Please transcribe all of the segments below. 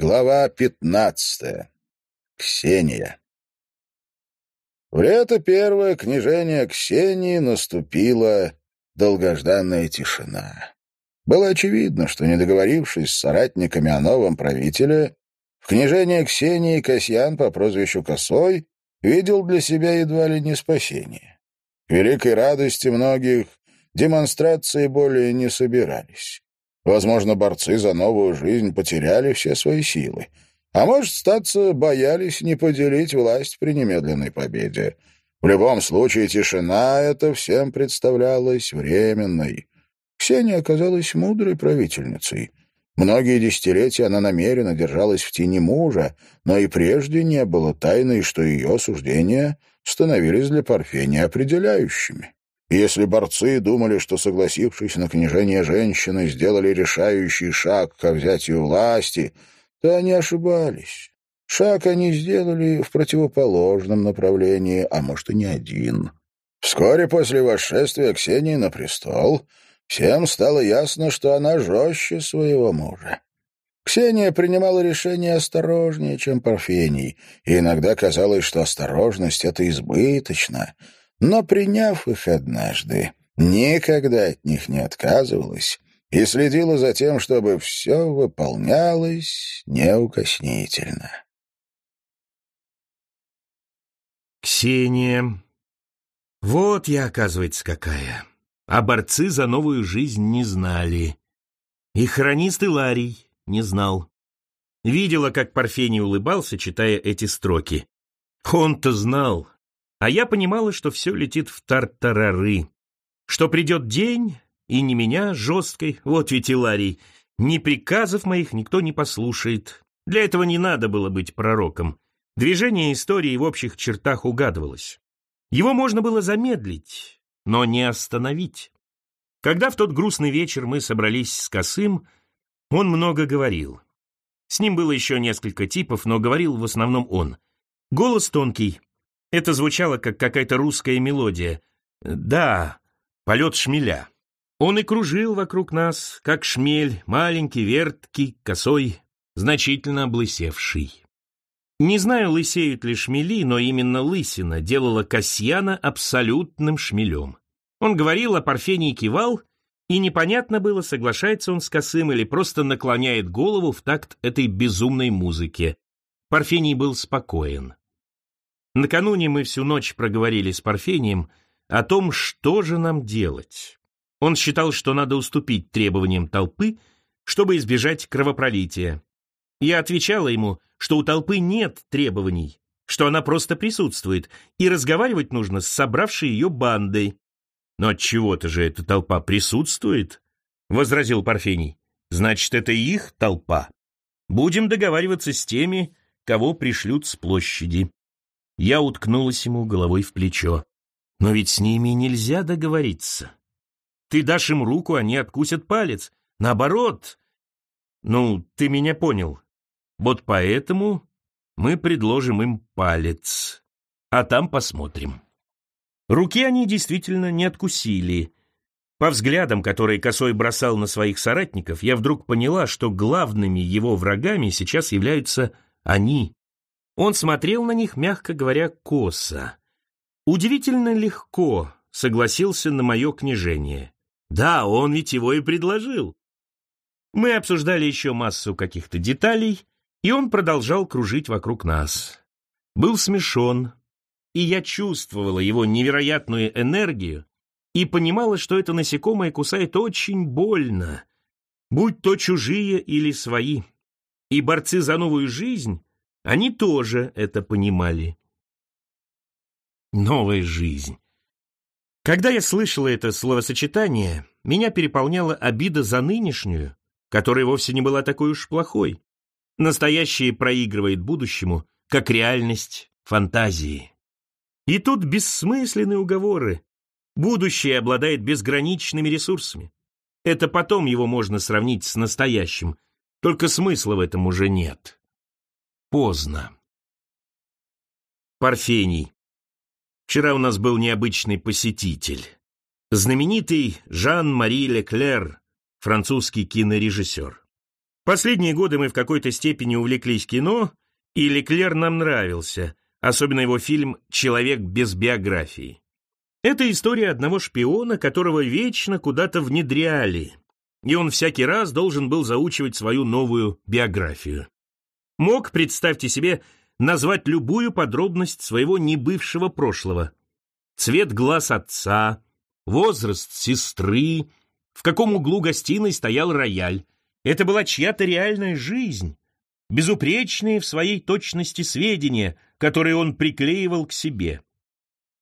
Глава пятнадцатая. Ксения. В лето первое княжение Ксении наступила долгожданная тишина. Было очевидно, что, не договорившись с соратниками о новом правителе, в княжение Ксении Касьян по прозвищу Косой видел для себя едва ли не спасение. К великой радости многих демонстрации более не собирались. Возможно, борцы за новую жизнь потеряли все свои силы. А может, статься, боялись не поделить власть при немедленной победе. В любом случае, тишина эта всем представлялась временной. Ксения оказалась мудрой правительницей. Многие десятилетия она намеренно держалась в тени мужа, но и прежде не было тайной, что ее суждения становились для Парфения определяющими. Если борцы думали, что, согласившись на княжение женщины, сделали решающий шаг ко взятию власти, то они ошибались. Шаг они сделали в противоположном направлении, а может и не один. Вскоре после восшествия Ксении на престол всем стало ясно, что она жестче своего мужа. Ксения принимала решения осторожнее, чем Парфений, и иногда казалось, что осторожность — это избыточно — но, приняв их однажды, никогда от них не отказывалась и следила за тем, чтобы все выполнялось неукоснительно. Ксения. Вот я, оказывается, какая. А борцы за новую жизнь не знали. И хронист Иларий не знал. Видела, как Парфений улыбался, читая эти строки. Он-то знал, а я понимала, что все летит в тартарары, что придет день, и не меня жесткой, вот ведь Иларий, ни приказов моих никто не послушает. Для этого не надо было быть пророком. Движение истории в общих чертах угадывалось. Его можно было замедлить, но не остановить. Когда в тот грустный вечер мы собрались с Косым, он много говорил. С ним было еще несколько типов, но говорил в основном он. Голос тонкий, это звучало, как какая-то русская мелодия. Да, полет шмеля. Он и кружил вокруг нас, как шмель, маленький, верткий, косой, значительно облысевший. Не знаю, лысеют ли шмели, но именно лысина делала Касьяна абсолютным шмелем. Он говорил, а Парфений кивал, и непонятно было, соглашается он с Косым или просто наклоняет голову в такт этой безумной музыке. Парфений был спокоен. Накануне мы всю ночь проговорили с Парфением о том, что же нам делать. Он считал, что надо уступить требованиям толпы, чтобы избежать кровопролития. Я отвечала ему, что у толпы нет требований, что она просто присутствует, и разговаривать нужно с собравшей ее бандой. «Но от чего то же эта толпа присутствует?» — возразил Парфений. «Значит, это их толпа. Будем договариваться с теми, кого пришлют с площади». Я уткнулась ему головой в плечо. Но ведь с ними нельзя договориться. Ты дашь им руку, они откусят палец. Наоборот. Ну, ты меня понял. Вот поэтому мы предложим им палец. А там посмотрим. Руки они действительно не откусили. По взглядам, которые Косой бросал на своих соратников, я вдруг поняла, что главными его врагами сейчас являются они, он смотрел на них, мягко говоря, косо. Удивительно легко согласился на мое княжение. Да, он ведь его и предложил. Мы обсуждали еще массу каких-то деталей, и он продолжал кружить вокруг нас. Был смешон, и я чувствовала его невероятную энергию и понимала, что это насекомое кусает очень больно, будь то чужие или свои. И борцы за новую жизнь они тоже это понимали. Новая жизнь. Когда я слышала это словосочетание, меня переполняла обида за нынешнюю, которая вовсе не была такой уж плохой. Настоящее проигрывает будущему, как реальность фантазии. И тут бессмысленные уговоры. Будущее обладает безграничными ресурсами. Это потом его можно сравнить с настоящим, только смысла в этом уже нет. Поздно. Парфений. Вчера у нас был необычный посетитель. Знаменитый Жан-Мари Леклер, французский кинорежиссер. Последние годы мы в какой-то степени увлеклись кино, и Леклер нам нравился, особенно его фильм «Человек без биографии». Это история одного шпиона, которого вечно куда-то внедряли, и он всякий раз должен был заучивать свою новую биографию. Мог, представьте себе, назвать любую подробность своего небывшего прошлого. Цвет глаз отца, возраст сестры, в каком углу гостиной стоял рояль. Это была чья-то реальная жизнь, безупречные в своей точности сведения, которые он приклеивал к себе.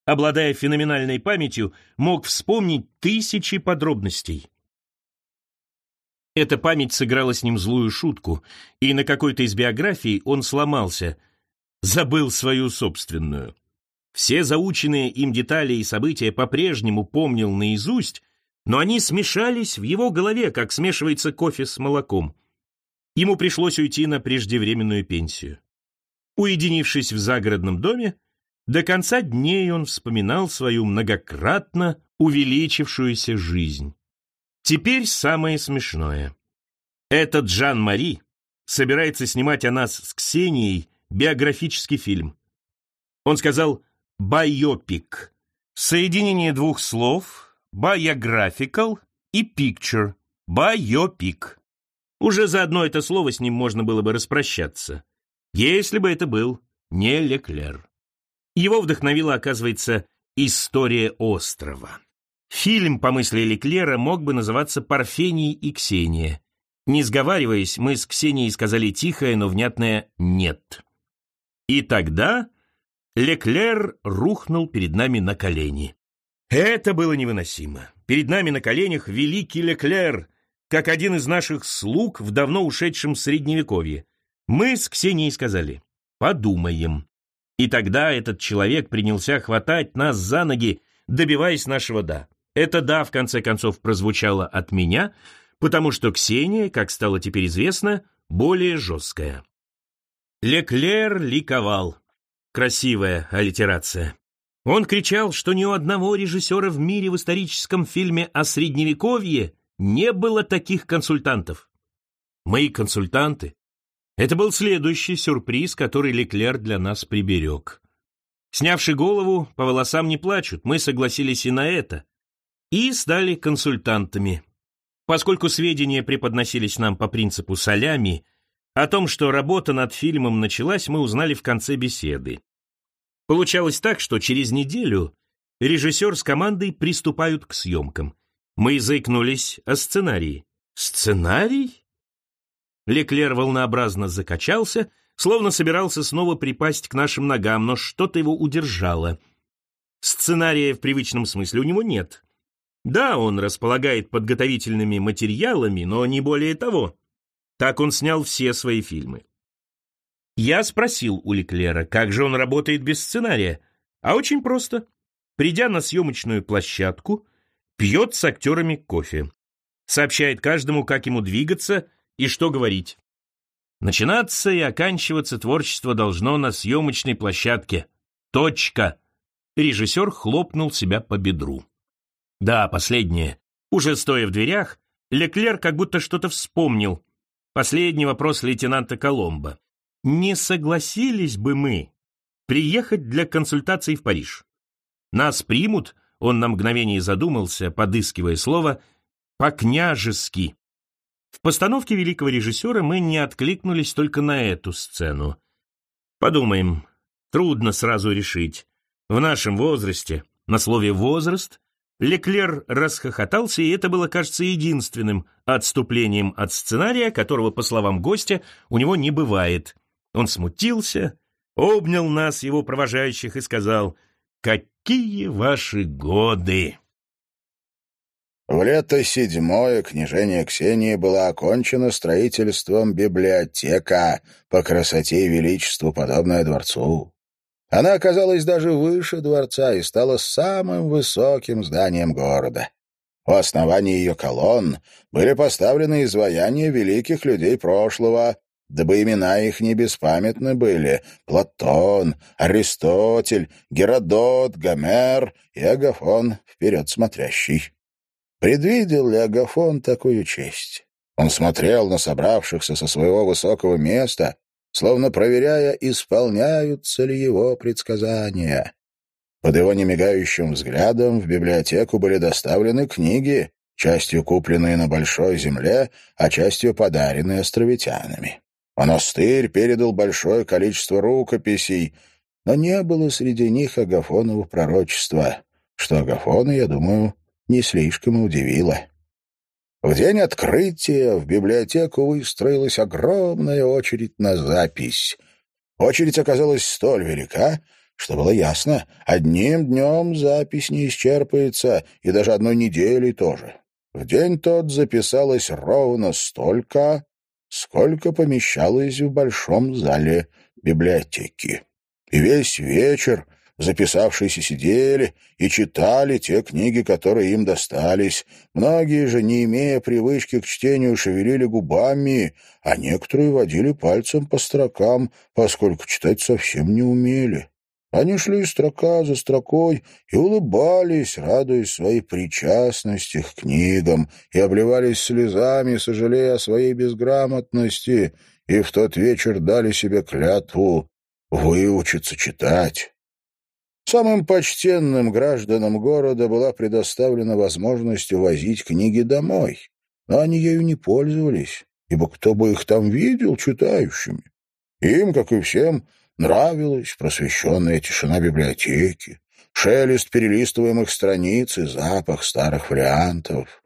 Обладая феноменальной памятью, мог вспомнить тысячи подробностей. Эта память сыграла с ним злую шутку, и на какой-то из биографий он сломался, забыл свою собственную. Все заученные им детали и события по-прежнему помнил наизусть, но они смешались в его голове, как смешивается кофе с молоком. Ему пришлось уйти на преждевременную пенсию. Уединившись в загородном доме, до конца дней он вспоминал свою многократно увеличившуюся жизнь. Теперь самое смешное. Этот Жан-Мари собирается снимать о нас с Ксенией биографический фильм. Он сказал «байопик» — соединение двух слов «biographical» и «picture» — «байопик». Уже за одно это слово с ним можно было бы распрощаться, если бы это был не Леклер. Его вдохновила, оказывается, история острова. Фильм, по мысли Леклера, мог бы называться «Парфений и Ксения». Не сговариваясь, мы с Ксенией сказали тихое, но внятное «нет». И тогда Леклер рухнул перед нами на колени. Это было невыносимо. Перед нами на коленях великий Леклер, как один из наших слуг в давно ушедшем Средневековье. Мы с Ксенией сказали «подумаем». И тогда этот человек принялся хватать нас за ноги, добиваясь нашего «да». Это «да» в конце концов прозвучало от меня, потому что Ксения, как стало теперь известно, более жесткая. Леклер ликовал. Красивая аллитерация. Он кричал, что ни у одного режиссера в мире в историческом фильме о Средневековье не было таких консультантов. Мои консультанты. Это был следующий сюрприз, который Леклер для нас приберег. Снявши голову, по волосам не плачут, мы согласились и на это. И стали консультантами. Поскольку сведения преподносились нам по принципу солями, о том, что работа над фильмом началась, мы узнали в конце беседы. Получалось так, что через неделю режиссер с командой приступают к съемкам. Мы заикнулись о сценарии. Сценарий? Леклер волнообразно закачался, словно собирался снова припасть к нашим ногам, но что-то его удержало. Сценария в привычном смысле у него нет. Да, он располагает подготовительными материалами, но не более того. Так он снял все свои фильмы. Я спросил у Леклера, как же он работает без сценария. А очень просто. Придя на съемочную площадку, пьет с актерами кофе. Сообщает каждому, как ему двигаться и что говорить. Начинаться и оканчиваться творчество должно на съемочной площадке. Точка. Режиссер хлопнул себя по бедру. Да, последнее. Уже стоя в дверях, Леклер как будто что-то вспомнил, Последний вопрос лейтенанта Коломбо. Не согласились бы мы приехать для консультаций в Париж? Нас примут, он на мгновение задумался, подыскивая слово, по-княжески. В постановке великого режиссера мы не откликнулись только на эту сцену. Подумаем, трудно сразу решить. В нашем возрасте, на слове «возраст» Леклер расхохотался, и это было, кажется, единственным отступлением от сценария, которого, по словам гостя, у него не бывает. Он смутился, обнял нас, его провожающих, и сказал «Какие ваши годы!» В лето седьмое княжение Ксении было окончено строительством библиотека по красоте и величеству, подобная дворцу. Она оказалась даже выше дворца и стала самым высоким зданием города. У основания ее колонн были поставлены изваяния великих людей прошлого, дабы имена их не беспамятны были — Платон, Аристотель, Геродот, Гомер и Агафон вперед смотрящий. Предвидел ли Агафон такую честь? Он смотрел на собравшихся со своего высокого места, словно проверяя, исполняются ли его предсказания. Под его немигающим взглядом в библиотеку были доставлены книги, частью купленные на Большой Земле, а частью подаренные островитянами. Монастырь передал большое количество рукописей, но не было среди них Агафонова пророчества, что Агафона, я думаю, не слишком удивило. В день открытия в библиотеку выстроилась огромная очередь на запись. Очередь оказалась столь велика, что было ясно, одним днем запись не исчерпается, и даже одной неделей тоже. В день тот записалось ровно столько, сколько помещалось в большом зале библиотеки. И весь вечер Записавшиеся сидели и читали те книги, которые им достались. Многие же, не имея привычки к чтению, шевелили губами, а некоторые водили пальцем по строкам, поскольку читать совсем не умели. Они шли строка за строкой и улыбались, радуясь своей причастности к книгам, и обливались слезами, сожалея о своей безграмотности, и в тот вечер дали себе клятву выучиться читать. Самым почтенным гражданам города была предоставлена возможность увозить книги домой, но они ею не пользовались, ибо кто бы их там видел читающими. Им, как и всем, нравилась просвещенная тишина библиотеки, шелест перелистываемых страниц и запах старых вариантов.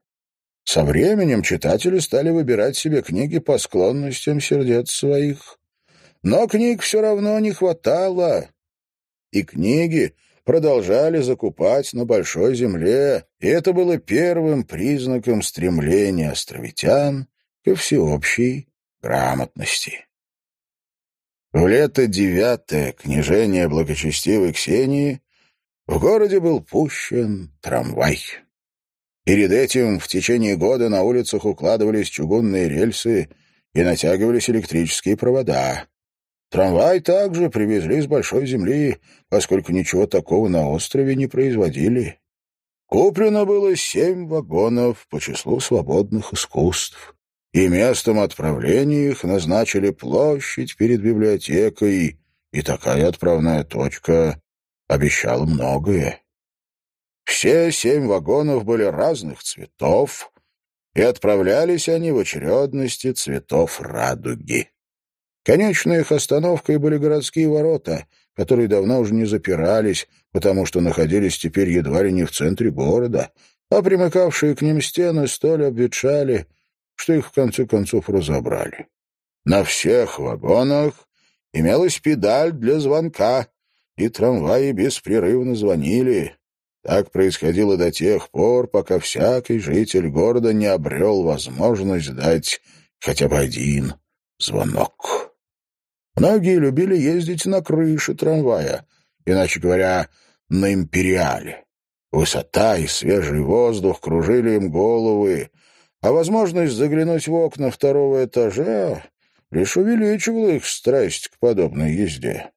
Со временем читатели стали выбирать себе книги по склонностям сердец своих. Но книг все равно не хватало, и книги продолжали закупать на Большой Земле, и это было первым признаком стремления островитян ко всеобщей грамотности. В лето девятое княжение благочестивой Ксении в городе был пущен трамвай. Перед этим в течение года на улицах укладывались чугунные рельсы и натягивались электрические провода. Трамвай также привезли с большой земли, поскольку ничего такого на острове не производили. Куплено было семь вагонов по числу свободных искусств, и местом отправления их назначили площадь перед библиотекой, и такая отправная точка обещала многое. Все семь вагонов были разных цветов, и отправлялись они в очередности цветов радуги. Конечной их остановкой были городские ворота, которые давно уже не запирались, потому что находились теперь едва ли не в центре города, а примыкавшие к ним стены столь обветшали, что их в конце концов разобрали. На всех вагонах имелась педаль для звонка, и трамваи беспрерывно звонили. Так происходило до тех пор, пока всякий житель города не обрел возможность дать хотя бы один звонок. Многие любили ездить на крыше трамвая, иначе говоря, на империале. Высота и свежий воздух кружили им головы, а возможность заглянуть в окна второго этажа лишь увеличивала их страсть к подобной езде.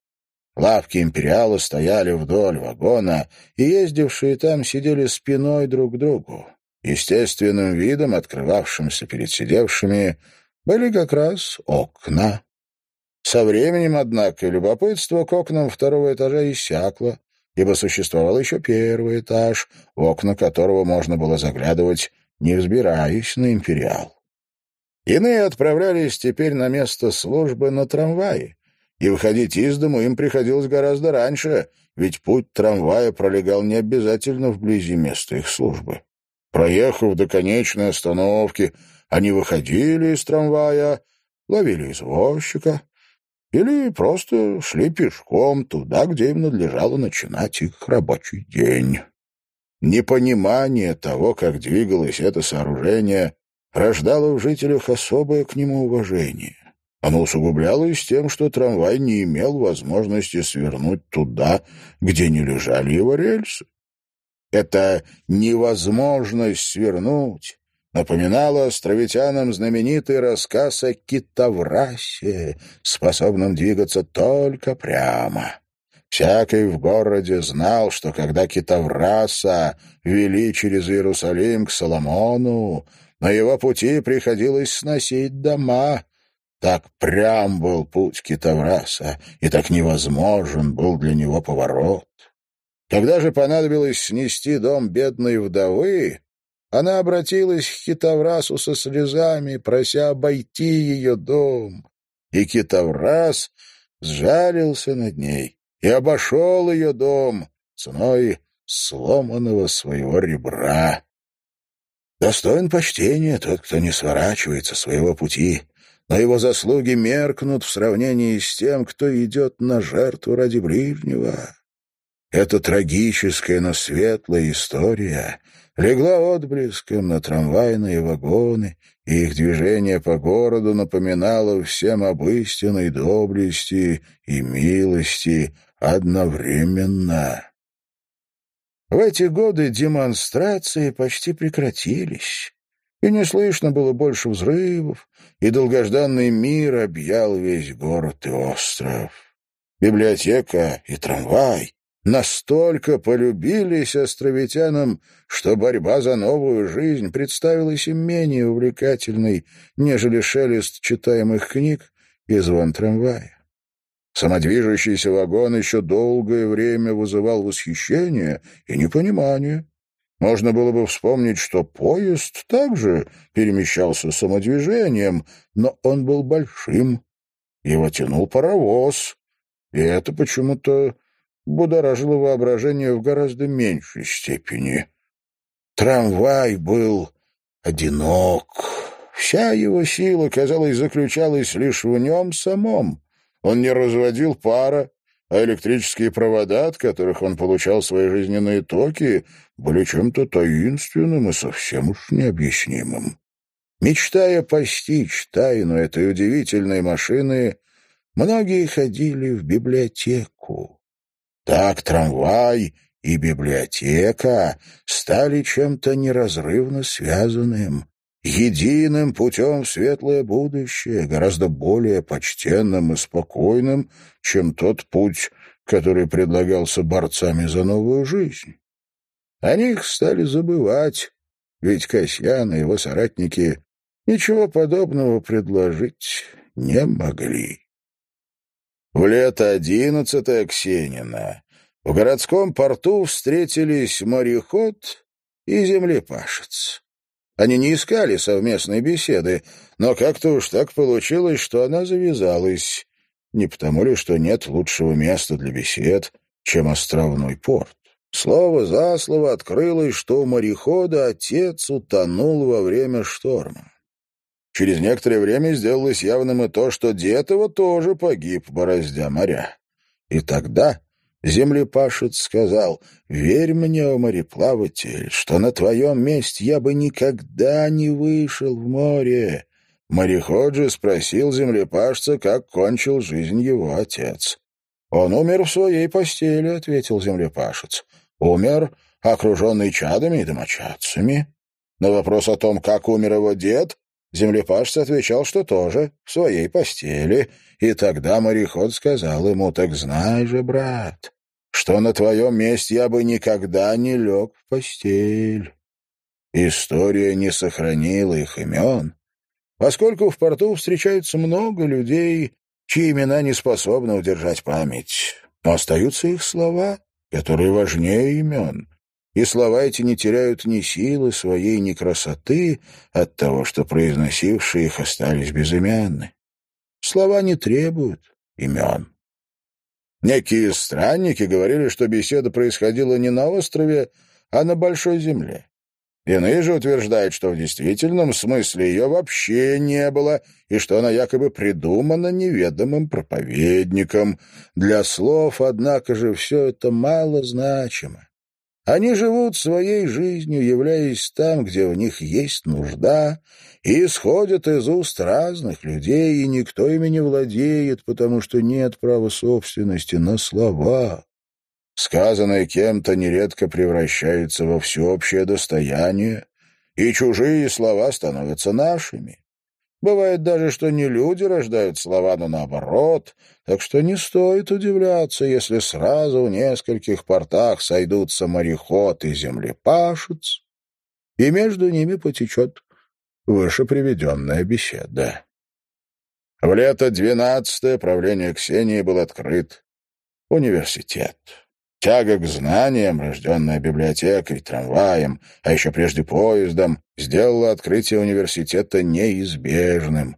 Лавки империала стояли вдоль вагона, и ездившие там сидели спиной друг к другу. Естественным видом, открывавшимся перед сидевшими, были как раз окна. Со временем, однако, любопытство к окнам второго этажа иссякло, ибо существовал еще первый этаж, в окна которого можно было заглядывать, не взбираясь на империал. Иные отправлялись теперь на место службы на трамвае, и выходить из дому им приходилось гораздо раньше, ведь путь трамвая пролегал не обязательно вблизи места их службы. Проехав до конечной остановки, они выходили из трамвая, ловили извозчика, или просто шли пешком туда, где им надлежало начинать их рабочий день. Непонимание того, как двигалось это сооружение, рождало в жителях особое к нему уважение. Оно усугублялось тем, что трамвай не имел возможности свернуть туда, где не лежали его рельсы. Это невозможность свернуть напоминала островитянам знаменитый рассказ о китоврасе, способном двигаться только прямо. Всякий в городе знал, что когда китовраса вели через Иерусалим к Соломону, На его пути приходилось сносить дома. Так прям был путь Китавраса, и так невозможен был для него поворот. Когда же понадобилось снести дом бедной вдовы, она обратилась к Китаврасу со слезами, прося обойти ее дом. И Китаврас сжалился над ней и обошел ее дом ценой сломанного своего ребра. Достоин почтения тот, кто не сворачивается своего пути, но его заслуги меркнут в сравнении с тем, кто идет на жертву ради ближнего. Эта трагическая, но светлая история легла отблеском на трамвайные вагоны, и их движение по городу напоминало всем об истинной доблести и милости одновременно. В эти годы демонстрации почти прекратились, и не слышно было больше взрывов, и долгожданный мир объял весь город и остров. Библиотека и трамвай настолько полюбились островитянам, что борьба за новую жизнь представилась им менее увлекательной, нежели шелест читаемых книг и звон трамвая. Самодвижущийся вагон еще долгое время вызывал восхищение и непонимание. Можно было бы вспомнить, что поезд также перемещался самодвижением, но он был большим. Его тянул паровоз, и это почему-то будоражило воображение в гораздо меньшей степени. Трамвай был одинок. Вся его сила, казалось, заключалась лишь в нем самом. Он не разводил пара, а электрические провода, от которых он получал свои жизненные токи, были чем-то таинственным и совсем уж необъяснимым. Мечтая постичь тайну этой удивительной машины, многие ходили в библиотеку. Так трамвай и библиотека стали чем-то неразрывно связанным единым путем в светлое будущее, гораздо более почтенным и спокойным, чем тот путь, который предлагался борцами за новую жизнь. О них стали забывать, ведь Касьян и его соратники ничего подобного предложить не могли. В лето одиннадцатое Ксенина в городском порту встретились мореход и землепашец. Они не искали совместной беседы, но как-то уж так получилось, что она завязалась. Не потому ли, что нет лучшего места для бесед, чем островной порт? Слово за слово открылось, что у морехода отец утонул во время шторма. Через некоторое время сделалось явным и то, что его тоже погиб, бороздя моря. И тогда Землепашец сказал, «Верь мне, о мореплаватель, что на твоем месте я бы никогда не вышел в море». Мореход же спросил землепашца, как кончил жизнь его отец. «Он умер в своей постели», — ответил землепашец. «Умер, окруженный чадами и домочадцами». На вопрос о том, как умер его дед, землепашец отвечал, что тоже в своей постели. И тогда мореход сказал ему, «Так знай же, брат, что на твоем месте я бы никогда не лег в постель. История не сохранила их имен, поскольку в порту встречается много людей, чьи имена не способны удержать память. Но остаются их слова, которые важнее имен, и слова эти не теряют ни силы своей, ни красоты от того, что произносившие их остались безымянны. Слова не требуют имен. Некие странники говорили, что беседа происходила не на острове, а на Большой Земле. Иные же утверждают, что в действительном смысле ее вообще не было, и что она якобы придумана неведомым проповедником. Для слов, однако же, все это мало значимо. Они живут своей жизнью, являясь там, где в них есть нужда, и исходят из уст разных людей, и никто ими не владеет, потому что нет права собственности на слова. Сказанное кем-то нередко превращается во всеобщее достояние, и чужие слова становятся нашими. Бывает даже, что не люди рождают слова, но наоборот, так что не стоит удивляться, если сразу в нескольких портах сойдутся мореход и землепашец, и между ними потечет выше приведенная беседа. В лето двенадцатое правление Ксении был открыт университет. Тяга к знаниям, рожденная библиотекой, трамваем, а еще прежде поездом, сделала открытие университета неизбежным.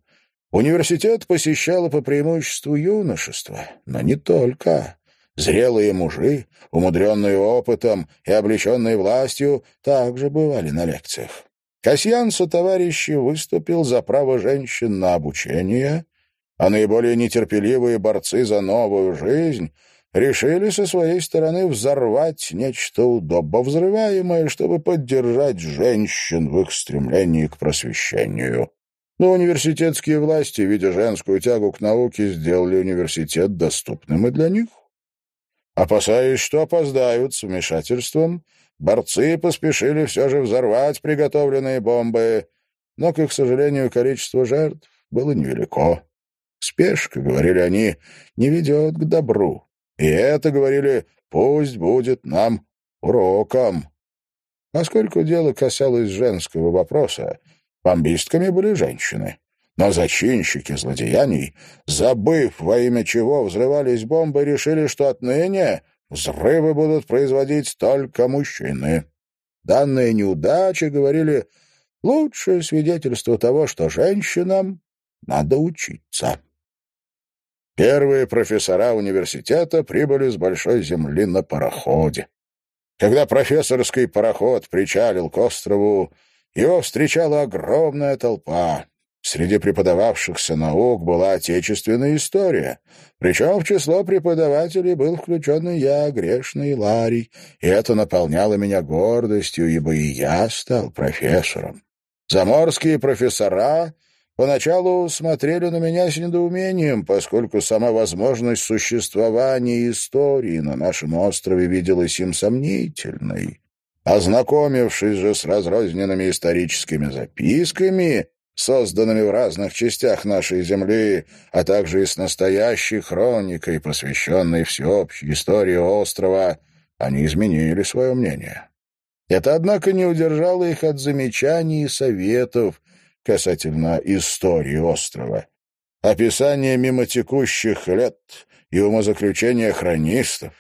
Университет посещало по преимуществу юношество, но не только. Зрелые мужи, умудренные опытом и облеченные властью, также бывали на лекциях. Касьян товарищи выступил за право женщин на обучение, а наиболее нетерпеливые борцы за новую жизнь решили со своей стороны взорвать нечто удобовзрываемое, чтобы поддержать женщин в их стремлении к просвещению. Но университетские власти, видя женскую тягу к науке, сделали университет доступным и для них. Опасаясь, что опоздают с вмешательством, борцы поспешили все же взорвать приготовленные бомбы, но, к их сожалению, количество жертв было невелико. Спешка, говорили они, не ведет к добру. И это, говорили, пусть будет нам уроком. Поскольку дело касалось женского вопроса, бомбистками были женщины. Но зачинщики злодеяний, забыв, во имя чего взрывались бомбы, решили, что отныне взрывы будут производить только мужчины. Данные неудачи, говорили, лучшее свидетельство того, что женщинам надо учиться. Первые профессора университета прибыли с большой земли на пароходе. Когда профессорский пароход причалил к острову, его встречала огромная толпа. Среди преподававшихся наук была отечественная история. Причем в число преподавателей был включен и я, грешный Ларий, и это наполняло меня гордостью, ибо и я стал профессором. Заморские профессора Поначалу смотрели на меня с недоумением, поскольку сама возможность существования истории на нашем острове виделась им сомнительной. Ознакомившись же с разрозненными историческими записками, созданными в разных частях нашей земли, а также и с настоящей хроникой, посвященной всеобщей истории острова, они изменили свое мнение. Это, однако, не удержало их от замечаний и советов, касательно истории острова. Описание мимо текущих лет и умозаключения хронистов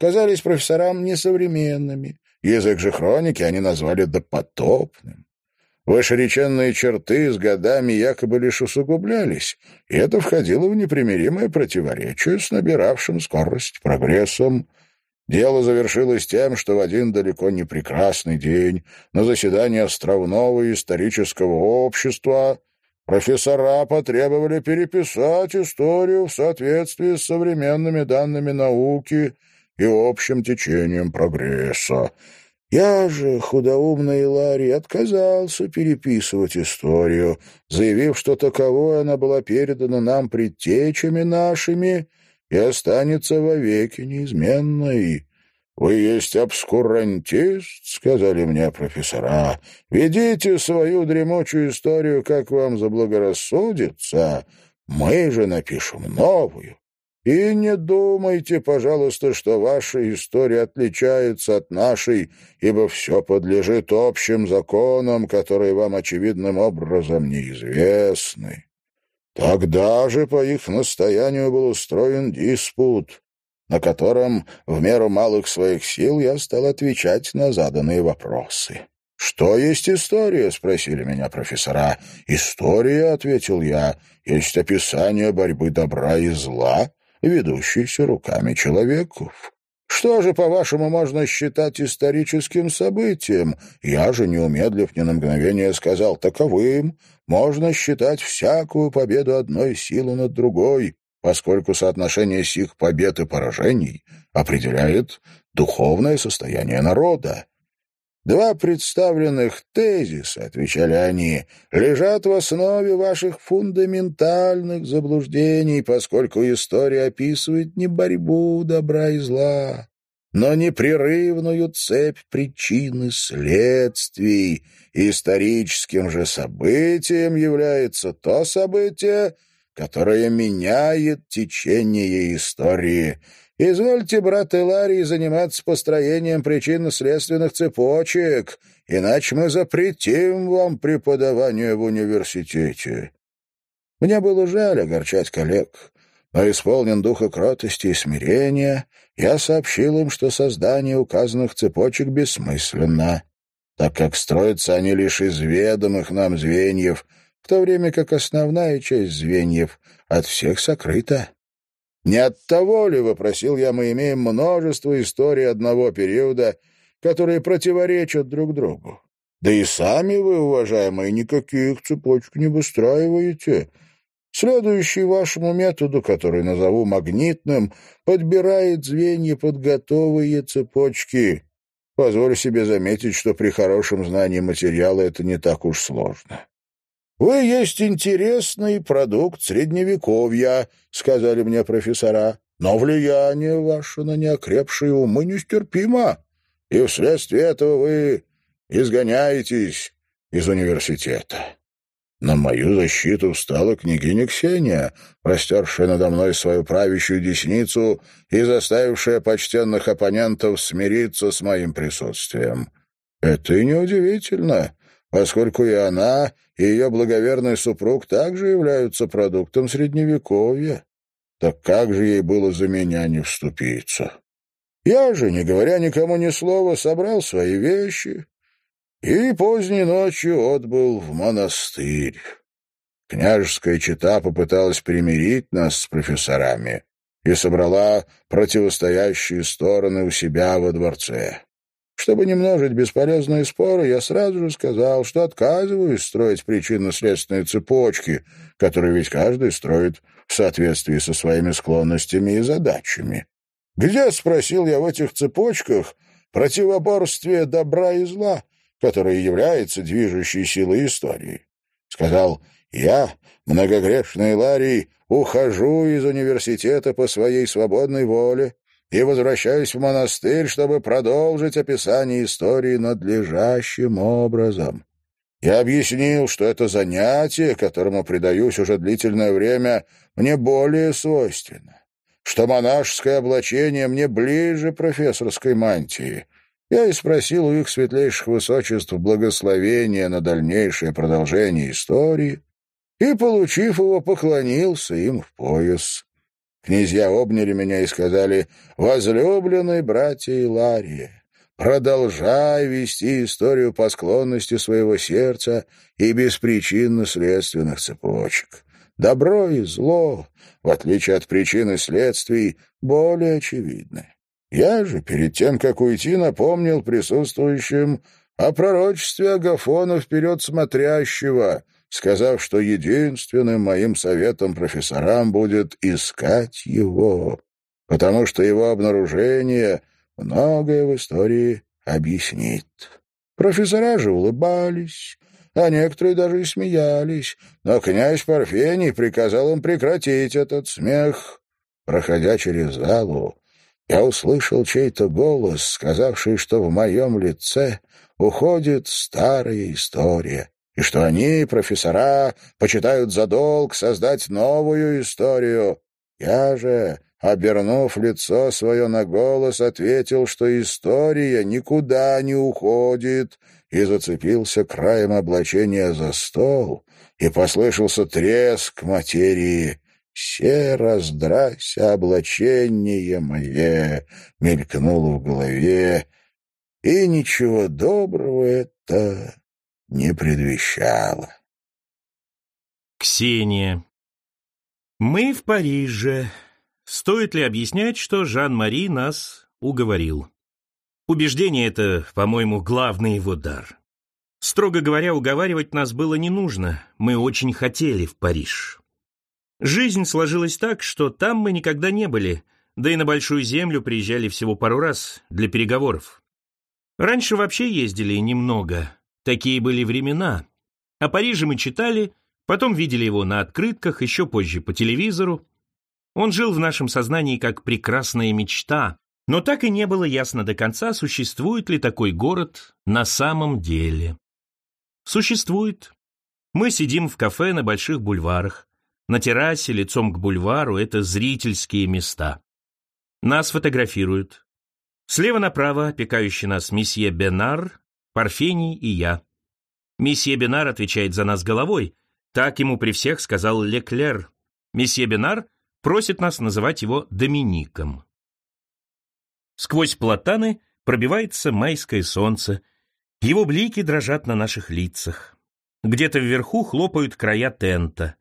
казались профессорам несовременными. Язык же хроники они назвали допотопным. Вышереченные черты с годами якобы лишь усугублялись, и это входило в непримиримое противоречие с набиравшим скорость прогрессом Дело завершилось тем, что в один далеко не прекрасный день на заседании Островного исторического общества профессора потребовали переписать историю в соответствии с современными данными науки и общим течением прогресса. Я же, худоумный Ларри, отказался переписывать историю, заявив, что таковой она была передана нам предтечами нашими — и останется вовеки неизменной. «Вы есть обскурантист», — сказали мне профессора. «Ведите свою дремучую историю, как вам заблагорассудится. Мы же напишем новую. И не думайте, пожалуйста, что ваша история отличается от нашей, ибо все подлежит общим законам, которые вам очевидным образом неизвестны. Тогда же по их настоянию был устроен диспут, на котором в меру малых своих сил я стал отвечать на заданные вопросы. «Что есть история?» — спросили меня профессора. «История», — ответил я, — «есть описание борьбы добра и зла, ведущейся руками человеков». Что же, по-вашему, можно считать историческим событием? Я же, не умедлив ни на мгновение, сказал таковым. Можно считать всякую победу одной силы над другой, поскольку соотношение сих побед и поражений определяет духовное состояние народа. Два представленных тезиса, отвечали они, лежат в основе ваших фундаментальных заблуждений, поскольку история описывает не борьбу добра и зла, но непрерывную цепь причин и следствий. Историческим же событием является то событие, которая меняет течение истории. Извольте, брат Иларий, заниматься построением причинно-следственных цепочек, иначе мы запретим вам преподавание в университете. Мне было жаль огорчать коллег, но исполнен духа кротости и смирения, я сообщил им, что создание указанных цепочек бессмысленно, так как строятся они лишь из ведомых нам звеньев, в то время как основная часть звеньев от всех сокрыта. Не от того ли, вопросил я, мы имеем множество историй одного периода, которые противоречат друг другу. Да и сами вы, уважаемые, никаких цепочек не выстраиваете. Следующий вашему методу, который назову магнитным, подбирает звенья под готовые цепочки. Позволю себе заметить, что при хорошем знании материала это не так уж сложно. «Вы есть интересный продукт Средневековья», — сказали мне профессора, «но влияние ваше на неокрепшие умы нестерпимо, и вследствие этого вы изгоняетесь из университета». На мою защиту встала княгиня Ксения, простершая надо мной свою правящую десницу и заставившая почтенных оппонентов смириться с моим присутствием. Это и неудивительно, поскольку и она, и ее благоверный супруг также являются продуктом Средневековья. Так как же ей было за меня не вступиться? Я же, не говоря никому ни слова, собрал свои вещи, и поздней ночью отбыл в монастырь. Княжеская чета попыталась примирить нас с профессорами и собрала противостоящие стороны у себя во дворце. Чтобы не множить бесполезные споры, я сразу же сказал, что отказываюсь строить причинно-следственные цепочки, которые ведь каждый строит в соответствии со своими склонностями и задачами. Где, спросил я, в этих цепочках противоборствие добра и зла, которая является движущей силой истории. Сказал, я, многогрешный Ларий, ухожу из университета по своей свободной воле и возвращаюсь в монастырь, чтобы продолжить описание истории надлежащим образом. Я объяснил, что это занятие, которому предаюсь уже длительное время, мне более свойственно, что монашеское облачение мне ближе профессорской мантии — я и спросил у их светлейших высочеств благословения на дальнейшее продолжение истории, и, получив его, поклонился им в пояс. Князья обняли меня и сказали, «Возлюбленный братья Илария, продолжай вести историю по склонности своего сердца и беспричинно-следственных цепочек. Добро и зло, в отличие от причин и следствий, более очевидны. Я же, перед тем, как уйти, напомнил присутствующим о пророчестве Агафона вперед смотрящего, сказав, что единственным моим советом профессорам будет искать его, потому что его обнаружение многое в истории объяснит. Профессора же улыбались, а некоторые даже и смеялись, но князь Парфений приказал им прекратить этот смех. Проходя через залу, я услышал чей-то голос, сказавший, что в моем лице уходит старая история, и что они, профессора, почитают за долг создать новую историю. Я же, обернув лицо свое на голос, ответил, что история никуда не уходит, и зацепился краем облачения за стол, и послышался треск материи. «Все раздрайся, облачение мое!» — мелькнуло в голове, и ничего доброго это не предвещало. Ксения. Мы в Париже. Стоит ли объяснять, что Жан-Мари нас уговорил? Убеждение это, по-моему, главный его дар. Строго говоря, уговаривать нас было не нужно. Мы очень хотели в Париж. Жизнь сложилась так, что там мы никогда не были, да и на Большую Землю приезжали всего пару раз для переговоров. Раньше вообще ездили немного, такие были времена. О Париже мы читали, потом видели его на открытках, еще позже по телевизору. Он жил в нашем сознании как прекрасная мечта, но так и не было ясно до конца, существует ли такой город на самом деле. Существует. Мы сидим в кафе на больших бульварах. На террасе, лицом к бульвару — это зрительские места. Нас фотографируют. Слева направо опекающий нас месье Бенар, Парфений и я. Месье Бенар отвечает за нас головой. Так ему при всех сказал Леклер. Месье Бенар просит нас называть его Домиником. Сквозь платаны пробивается майское солнце. Его блики дрожат на наших лицах. Где-то вверху хлопают края тента.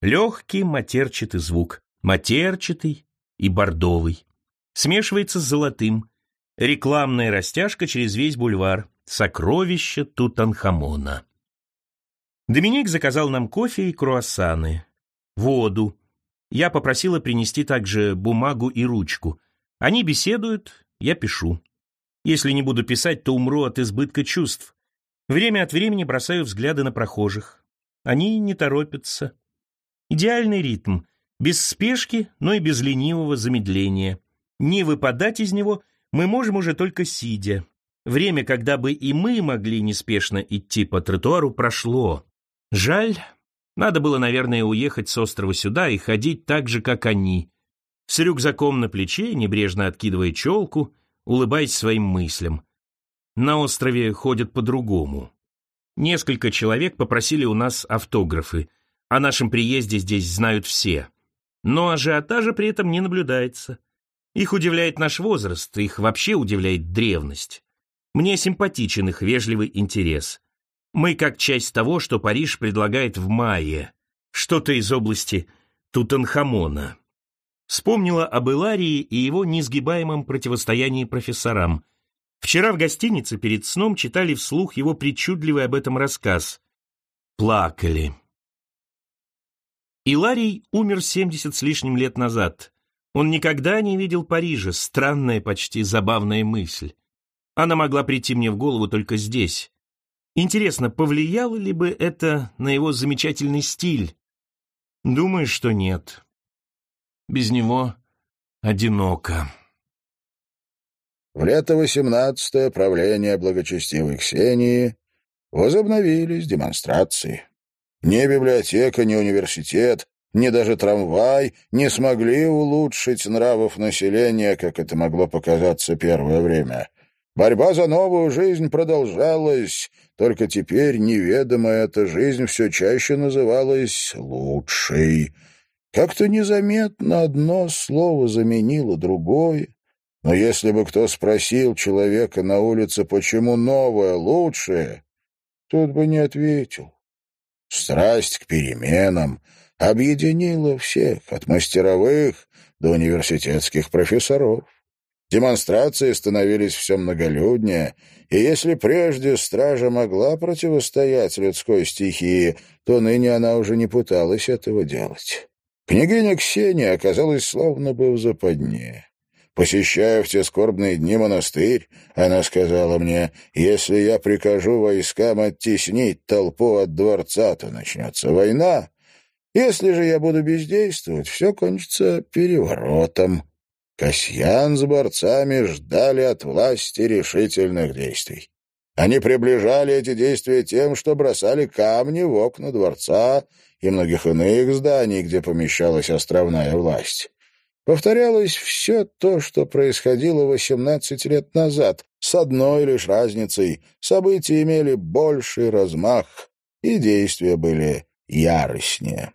Легкий матерчатый звук, матерчатый и бордовый. Смешивается с золотым. Рекламная растяжка через весь бульвар. Сокровище Тутанхамона. Доминик заказал нам кофе и круассаны, воду. Я попросила принести также бумагу и ручку. Они беседуют, я пишу. Если не буду писать, то умру от избытка чувств. Время от времени бросаю взгляды на прохожих. Они не торопятся. Идеальный ритм, без спешки, но и без ленивого замедления. Не выпадать из него мы можем уже только сидя. Время, когда бы и мы могли неспешно идти по тротуару, прошло. Жаль, надо было, наверное, уехать с острова сюда и ходить так же, как они. С рюкзаком на плече, небрежно откидывая челку, улыбаясь своим мыслям. На острове ходят по-другому. Несколько человек попросили у нас автографы. О нашем приезде здесь знают все. Но ажиотажа при этом не наблюдается. Их удивляет наш возраст, их вообще удивляет древность. Мне симпатичен их вежливый интерес. Мы как часть того, что Париж предлагает в мае. Что-то из области Тутанхамона. Вспомнила об Иларии и его несгибаемом противостоянии профессорам. Вчера в гостинице перед сном читали вслух его причудливый об этом рассказ. Плакали. Иларий умер 70 с лишним лет назад. Он никогда не видел Парижа, странная, почти забавная мысль. Она могла прийти мне в голову только здесь. Интересно, повлияло ли бы это на его замечательный стиль? Думаю, что нет. Без него одиноко. В лето восемнадцатое правление благочестивой Ксении возобновились демонстрации. Ни библиотека, ни университет, ни даже трамвай не смогли улучшить нравов населения, как это могло показаться первое время. Борьба за новую жизнь продолжалась, только теперь неведомая эта жизнь все чаще называлась «лучшей». Как-то незаметно одно слово заменило другое, но если бы кто спросил человека на улице, почему новое лучшее, тот бы не ответил. Страсть к переменам объединила всех, от мастеровых до университетских профессоров. Демонстрации становились все многолюднее, и если прежде стража могла противостоять людской стихии, то ныне она уже не пыталась этого делать. Княгиня Ксения оказалась словно бы в западне. Посещая в те скорбные дни монастырь, она сказала мне, если я прикажу войскам оттеснить толпу от дворца, то начнется война. Если же я буду бездействовать, все кончится переворотом. Касьян с борцами ждали от власти решительных действий. Они приближали эти действия тем, что бросали камни в окна дворца и многих иных зданий, где помещалась островная власть. Повторялось все то, что происходило 18 лет назад, с одной лишь разницей. События имели больший размах, и действия были яростнее.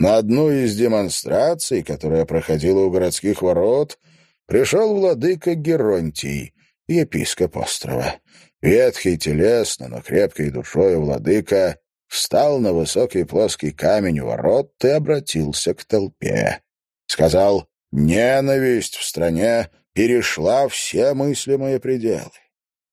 На одну из демонстраций, которая проходила у городских ворот, пришел владыка Геронтий, епископ острова. Ветхий телесно, но крепкой душой владыка встал на высокий плоский камень у ворот и обратился к толпе. Сказал Ненависть в стране перешла все мыслимые пределы.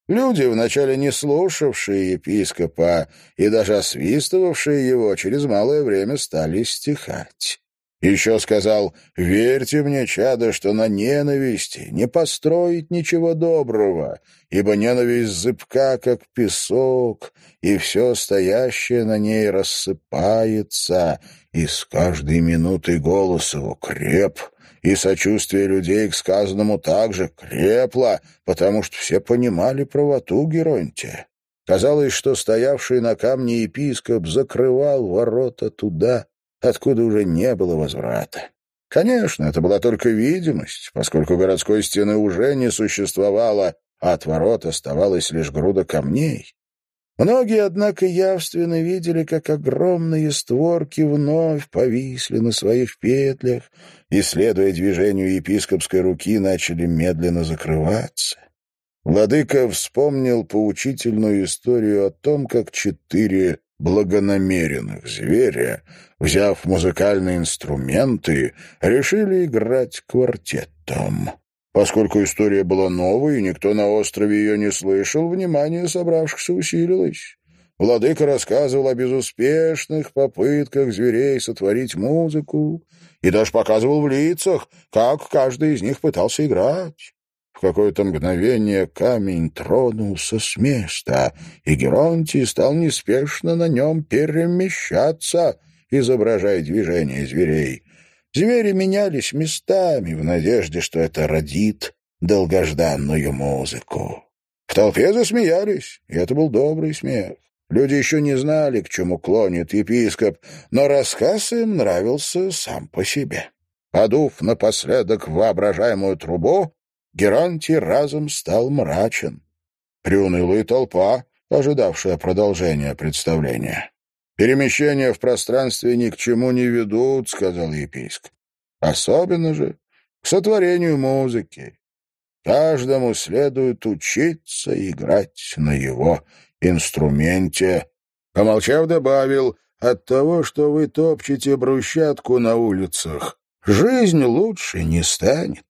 Люди, вначале не слушавшие епископа и даже освистывавшие его, через малое время стали стихать. Еще сказал, «Верьте мне, чадо, что на ненависти не построить ничего доброго, ибо ненависть зыбка, как песок, и все стоящее на ней рассыпается, и с каждой минутой голос его креп, и сочувствие людей к сказанному также крепло, потому что все понимали правоту Геронтия. Казалось, что стоявший на камне епископ закрывал ворота туда, откуда уже не было возврата. Конечно, это была только видимость, поскольку городской стены уже не существовало, а от ворот оставалась лишь груда камней. Многие, однако, явственно видели, как огромные створки вновь повисли на своих петлях и, следуя движению епископской руки, начали медленно закрываться. Владыка вспомнил поучительную историю о том, как четыре благонамеренных зверя, взяв музыкальные инструменты, решили играть квартетом. Поскольку история была новой, и никто на острове ее не слышал, внимание собравшихся усилилось. Владыка рассказывал о безуспешных попытках зверей сотворить музыку и даже показывал в лицах, как каждый из них пытался играть. В какое-то мгновение камень тронулся с места, и Геронтий стал неспешно на нем перемещаться, изображая движение зверей. Звери менялись местами в надежде, что это родит долгожданную музыку. В толпе засмеялись, и это был добрый смех. Люди еще не знали, к чему клонит епископ, но рассказ им нравился сам по себе. Подув напоследок воображаемую трубу, Геронтий разом стал мрачен. Приуныла и толпа, ожидавшая продолжения представления. «Перемещения в пространстве ни к чему не ведут», — сказал епископ. «Особенно же к сотворению музыки. Каждому следует учиться играть на его инструменте». Помолчав, добавил, «От того, что вы топчете брусчатку на улицах, жизнь лучше не станет.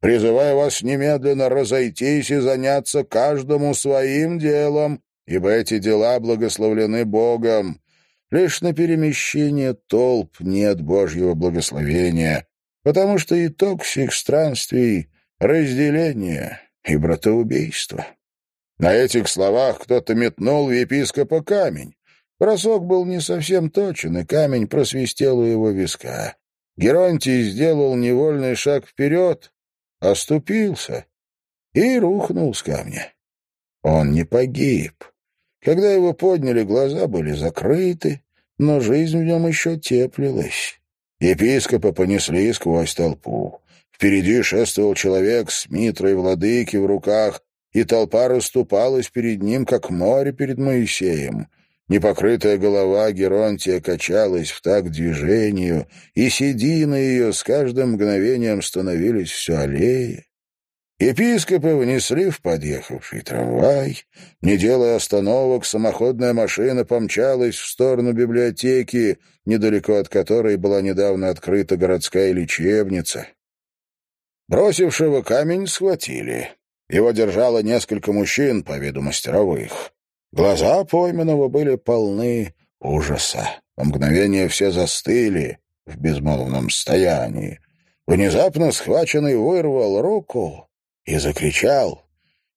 Призываю вас немедленно разойтись и заняться каждому своим делом, ибо эти дела благословлены Богом. Лишь на перемещение толп нет Божьего благословения, потому что итог всех странствий — разделение и братоубийство. На этих словах кто-то метнул в епископа камень. Бросок был не совсем точен, и камень просвистел у его виска. Геронтий сделал невольный шаг вперед, оступился и рухнул с камня. Он не погиб. Когда его подняли, глаза были закрыты, но жизнь в нем еще теплилась. Епископа понесли сквозь толпу. Впереди шествовал человек с митрой владыки в руках, и толпа расступалась перед ним, как море перед Моисеем. Непокрытая голова Геронтия качалась в такт движению, и седины ее с каждым мгновением становились все аллее. Епископа внесли в подъехавший трамвай. Не делая остановок, самоходная машина помчалась в сторону библиотеки, недалеко от которой была недавно открыта городская лечебница. Бросившего камень схватили. Его держало несколько мужчин, по виду мастеровых. Глаза пойманного были полны ужаса. В мгновение все застыли в безмолвном стоянии. Внезапно схваченный вырвал руку и закричал.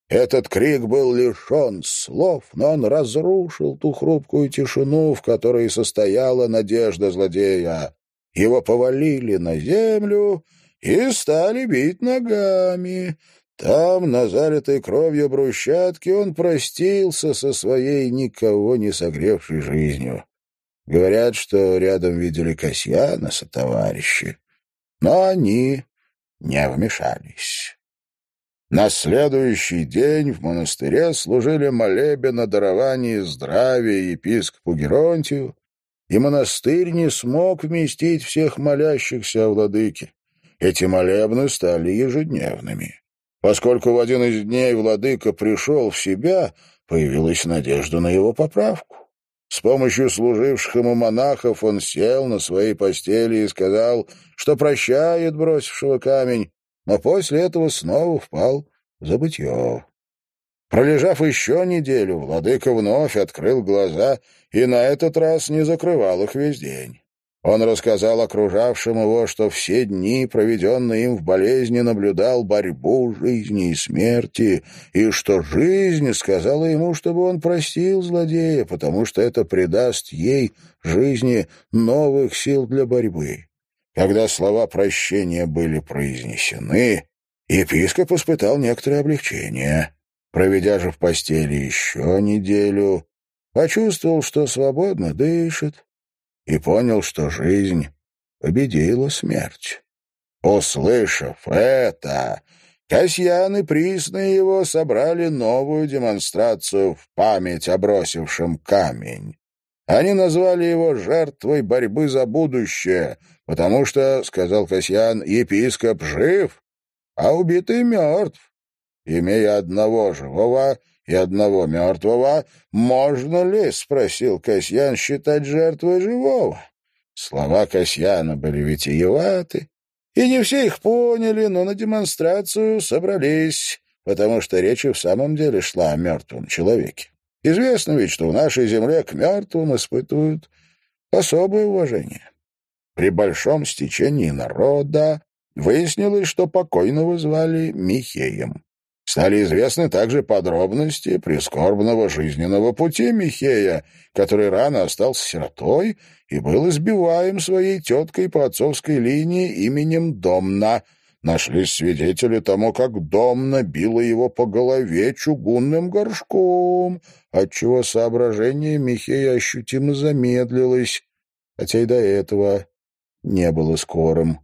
Этот крик был лишен слов, но он разрушил ту хрупкую тишину, в которой состояла надежда злодея. Его повалили на землю и стали бить ногами. Там, на залитой кровью брусчатке, он простился со своей никого не согревшей жизнью. Говорят, что рядом видели Касьяна со товарищи, но они не вмешались. На следующий день в монастыре служили молебен о даровании здравия епископу Геронтию, и монастырь не смог вместить всех молящихся о владыке. Эти молебны стали ежедневными. Поскольку в один из дней владыка пришел в себя, появилась надежда на его поправку. С помощью служивших ему монахов он сел на своей постели и сказал, что прощает бросившего камень, но после этого снова впал в забытье. Пролежав еще неделю, владыка вновь открыл глаза и на этот раз не закрывал их весь день. Он рассказал окружавшим его, что все дни, проведенные им в болезни, наблюдал борьбу жизни и смерти, и что жизнь сказала ему, чтобы он простил злодея, потому что это придаст ей, жизни, новых сил для борьбы. Когда слова прощения были произнесены, епископ испытал некоторое облегчение. Проведя же в постели еще неделю, почувствовал, что свободно дышит, и понял, что жизнь победила смерть. Услышав это, Касьян и присные его собрали новую демонстрацию в память о бросившем камень. Они назвали его жертвой борьбы за будущее, потому что, — сказал Касьян, — епископ жив, а убитый мертв. Имея одного живого и одного мертвого, можно ли, — спросил Касьян, — считать жертвой живого? Слова Касьяна были витиеваты, и не все их поняли, но на демонстрацию собрались, потому что речь в самом деле шла о мертвом человеке. Известно ведь, что в нашей земле к мертвым испытывают особое уважение. При большом стечении народа выяснилось, что покойного звали Михеем. Стали известны также подробности прискорбного жизненного пути Михея, который рано остался сиротой и был избиваем своей теткой по отцовской линии именем Домна. Нашлись свидетели тому, как Домна била его по голове чугунным горшком, отчего соображение Михея ощутимо замедлилось, хотя и до этого не было скорым.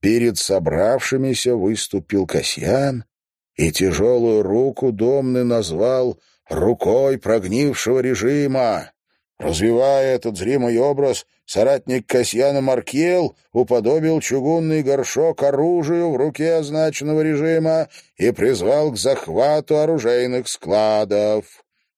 Перед собравшимися выступил Касьян и тяжелую руку Домны назвал «рукой прогнившего режима». Развивая этот зримый образ, соратник Касьяна Маркел уподобил чугунный горшок оружию в руке означенного режима и призвал к захвату оружейных складов.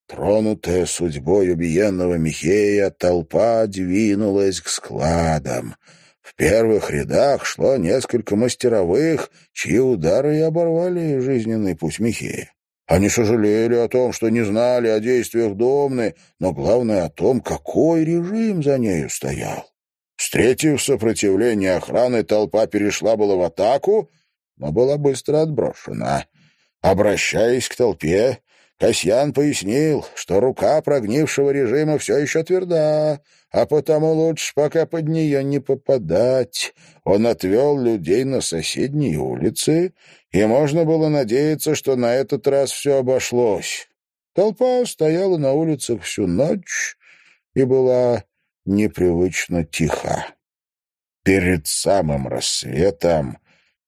Тронутая судьбой убиенного Михея, толпа двинулась к складам. В первых рядах шло несколько мастеровых, чьи удары и оборвали жизненный путь Михея. Они сожалели о том, что не знали о действиях Домны, но главное о том, какой режим за нею стоял. Встретив сопротивление охраны, толпа перешла было в атаку, но была быстро отброшена. Обращаясь к толпе, Касьян пояснил, что рука прогнившего режима все еще тверда, а потому лучше пока под нее не попадать. Он отвел людей на соседние улицы, и можно было надеяться, что на этот раз все обошлось. Толпа стояла на улицах всю ночь и была непривычно тиха. Перед самым рассветом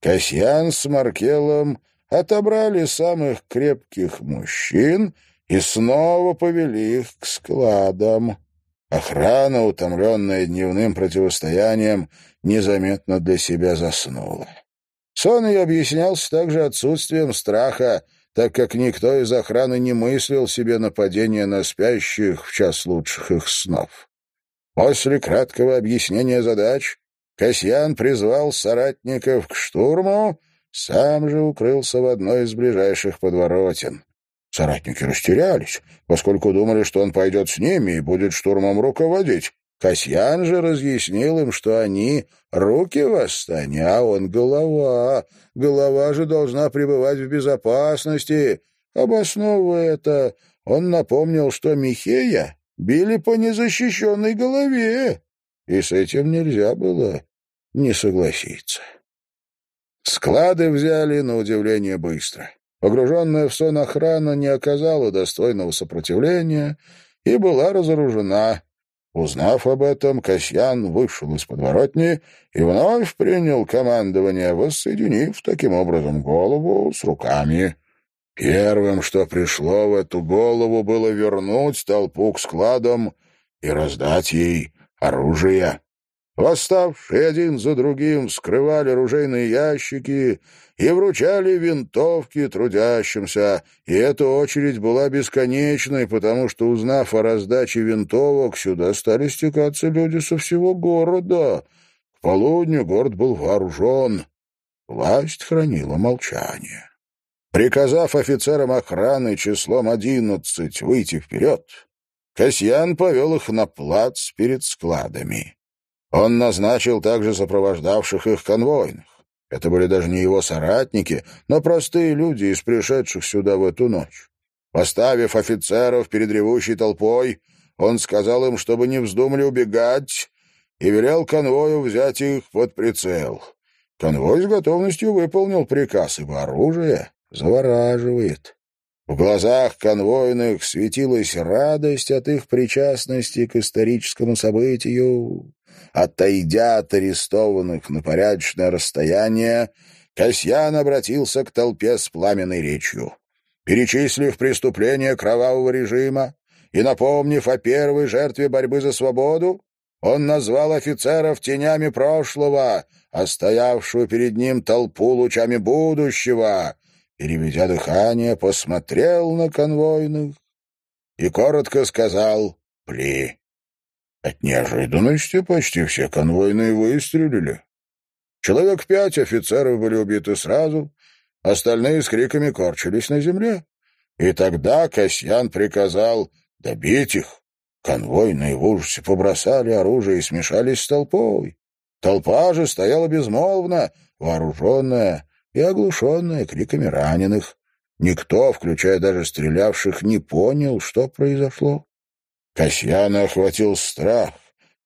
Касьян с Маркелом отобрали самых крепких мужчин и снова повели их к складам. Охрана, утомленная дневным противостоянием, незаметно для себя заснула. Сон ее объяснялся также отсутствием страха, так как никто из охраны не мыслил себе нападения на спящих в час лучших их снов. После краткого объяснения задач Касьян призвал соратников к штурму, сам же укрылся в одной из ближайших подворотен. Соратники растерялись, поскольку думали, что он пойдет с ними и будет штурмом руководить. Касьян же разъяснил им, что они — руки восстания, а он — голова. Голова же должна пребывать в безопасности. Обосновывая это, он напомнил, что Михея били по незащищенной голове, и с этим нельзя было не согласиться. Склады взяли, на удивление, быстро. Погруженная в сон охрана не оказала достойного сопротивления и была разоружена. Узнав об этом, Касьян вышел из подворотни и вновь принял командование, воссоединив таким образом голову с руками. Первым, что пришло в эту голову, было вернуть толпу к складам и раздать ей оружие. Восставшие один за другим скрывали ружейные ящики и вручали винтовки трудящимся, и эта очередь была бесконечной, потому что, узнав о раздаче винтовок, сюда стали стекаться люди со всего города. К полудню город был вооружен. Власть хранила молчание. Приказав офицерам охраны числом одиннадцать выйти вперед, Касьян повел их на плац перед складами. Он назначил также сопровождавших их конвойных. Это были даже не его соратники, но простые люди из пришедших сюда в эту ночь. Поставив офицеров перед ревущей толпой, он сказал им, чтобы не вздумали убегать, и велел конвою взять их под прицел. Конвой с готовностью выполнил приказ, ибо оружие завораживает. В глазах конвойных светилась радость от их причастности к историческому событию. Отойдя от арестованных на порядочное расстояние, Касьян обратился к толпе с пламенной речью. Перечислив преступления кровавого режима и напомнив о первой жертве борьбы за свободу, он назвал офицеров тенями прошлого, а стоявшую перед ним толпу лучами будущего, переведя дыхание, посмотрел на конвойных и коротко сказал «Пли». От неожиданности почти все конвойные выстрелили. Человек пять офицеров были убиты сразу, остальные с криками корчились на земле. И тогда Касьян приказал добить их. Конвойные в ужасе побросали оружие и смешались с толпой. Толпа же стояла безмолвно, вооруженная и оглушенная криками раненых. Никто, включая даже стрелявших, не понял, что произошло. Касьяна охватил страх,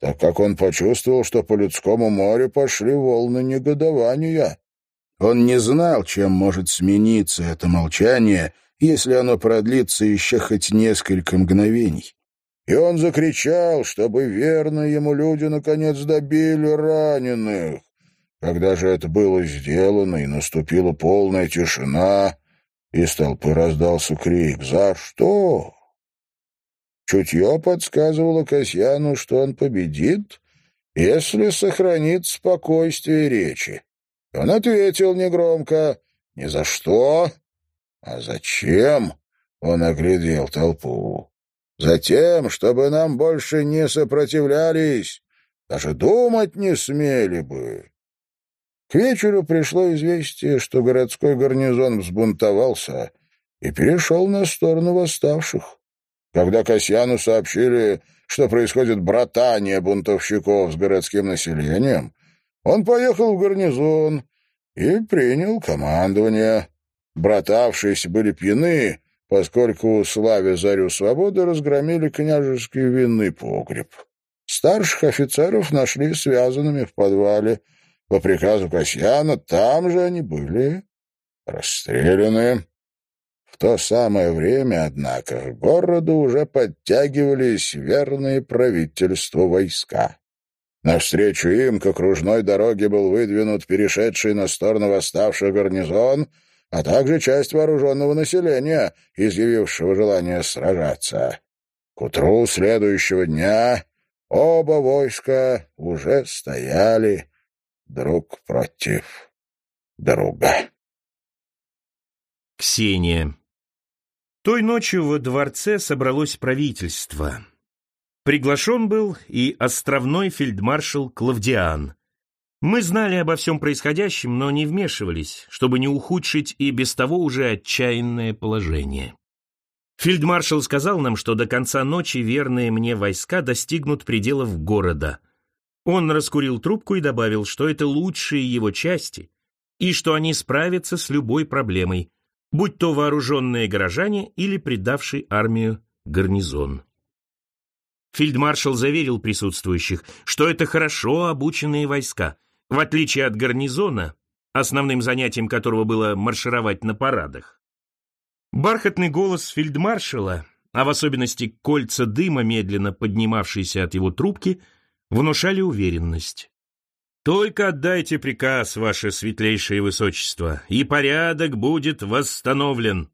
так как он почувствовал, что по людскому морю пошли волны негодования. Он не знал, чем может смениться это молчание, если оно продлится еще хоть несколько мгновений. И он закричал, чтобы верные ему люди наконец добили раненых. Когда же это было сделано, и наступила полная тишина, из толпы раздался крик «За что?». Чутье подсказывало Касьяну, что он победит, если сохранит спокойствие речи. Он ответил негромко «Ни за что». «А зачем?» — он оглядел толпу. «Затем, чтобы нам больше не сопротивлялись, даже думать не смели бы. К вечеру пришло известие, что городской гарнизон взбунтовался и перешел на сторону восставших. Когда Касьяну сообщили, что происходит братание бунтовщиков с городским населением, он поехал в гарнизон и принял командование. Братавшиеся были пьяны, поскольку, славя зарю свободы, разгромили княжеский винный погреб. Старших офицеров нашли связанными в подвале — по приказу Касьяна там же они были расстреляны. То самое время, однако, к городу уже подтягивались верные правительству войска. Навстречу им к окружной дороге был выдвинут перешедший на сторону восставших гарнизон, а также часть вооруженного населения, изъявившего желание сражаться. К утру следующего дня оба войска уже стояли друг против друга. Ксения. Той ночью во дворце собралось правительство. Приглашен был и островной фельдмаршал Клавдиан. Мы знали обо всем происходящем, но не вмешивались, чтобы не ухудшить и без того уже отчаянное положение. Фельдмаршал сказал нам, что до конца ночи верные мне войска достигнут пределов города, он раскурил трубку и добавил, что это лучшие его части, и что они справятся с любой проблемой, будь то вооруженные горожане или предавший армию гарнизон. Фельдмаршал заверил присутствующих, что это хорошо обученные войска, в отличие от гарнизона, основным занятием которого было маршировать на парадах. Бархатный голос фельдмаршала, а в особенности кольца дыма, медленно поднимавшиеся от его трубки – внушали уверенность. «Только отдайте приказ, ваше светлейшее высочество, и порядок будет восстановлен».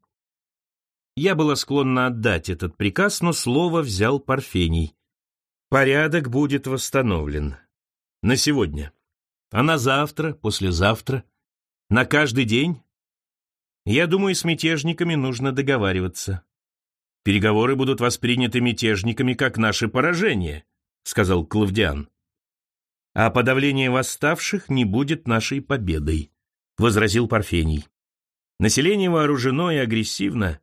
Я была склонна отдать этот приказ, но слово взял Парфений. «Порядок будет восстановлен. На сегодня. А на завтра, послезавтра, на каждый день? Я думаю, с мятежниками нужно договариваться. Переговоры будут восприняты мятежниками как наше поражение» сказал Клавдиан. «А подавление восставших не будет нашей победой», — возразил Парфений. «Население вооружено и агрессивно,